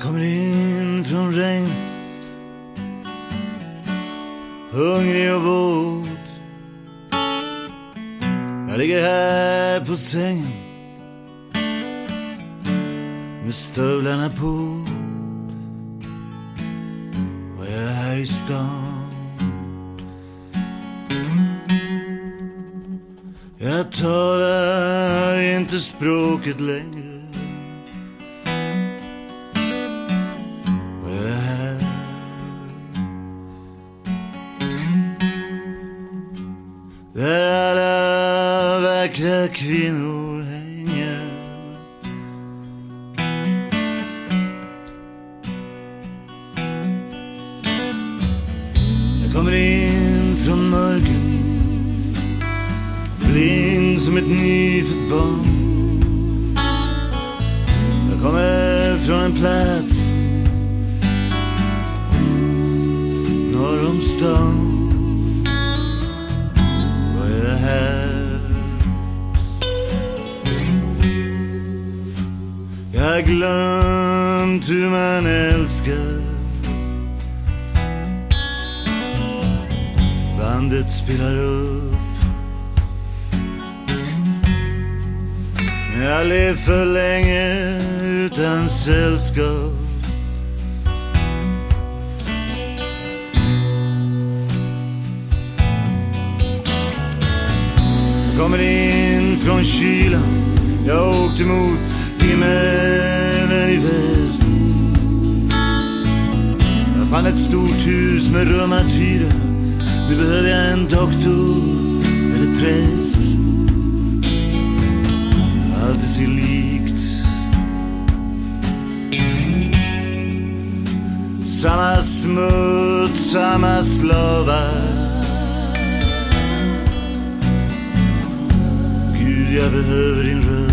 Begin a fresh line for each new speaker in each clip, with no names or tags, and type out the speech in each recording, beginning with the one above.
Jag kommer in från regnet Hungrig och våt. Jag ligger här på sängen Med stövlarna på. Och jag är här i stan. Jag talar inte språket längre. Vackra kvinnor hänger Jag kommer in från mörkret Blind som ett nyfött barn Jag kommer från en plats Norr om stan Jag har glömt hur man älskar. Bandet spelar upp. Men jag lev för länge utan sällskap. Jag kommer in från kylan. Jag åkte mot himmel fann ett stort hus med rum att hyra Nu behöver jag en doktor eller präst. Allt är sig likt. Samma smuts, samma slavar. Gud, jag behöver din röst.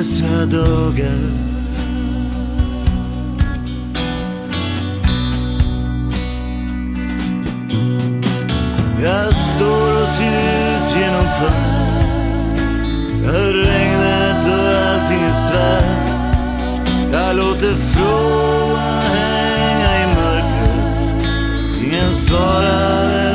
Dessa dagar. Jag står och ser ut genom fönstret. Jag hör regnet och allting är svart. Jag låter frågan hänga i mörkret. Ingen svarar.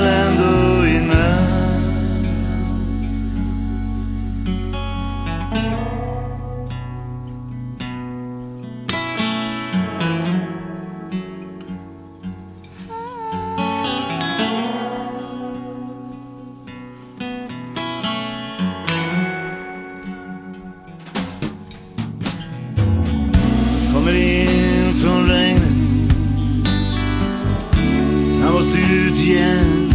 Igen.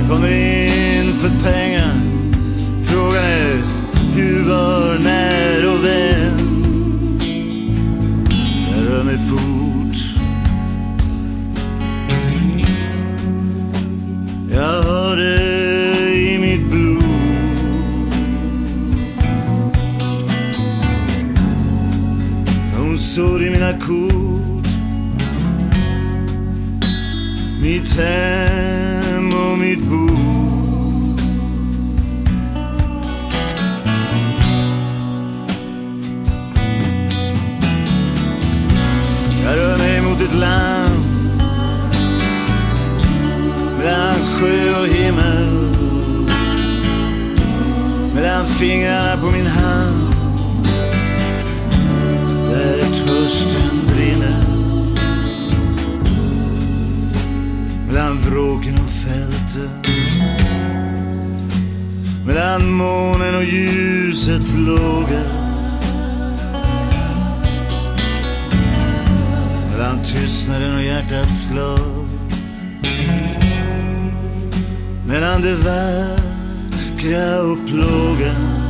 Jag kommer in för pengar. Frågan är hur, var, när och vem? Jag rör mig fort. Jag har det i mitt blod. Hon såg i mina kort Mitt hem och mitt bo. Jag rör mig mot ett land Mellan sjö och himmel Mellan fingrarna på min hand där är trösten. Mellan månen och ljusets låga Mellan tystnaden och hjärtats slag. Mellan det vackra och plågan.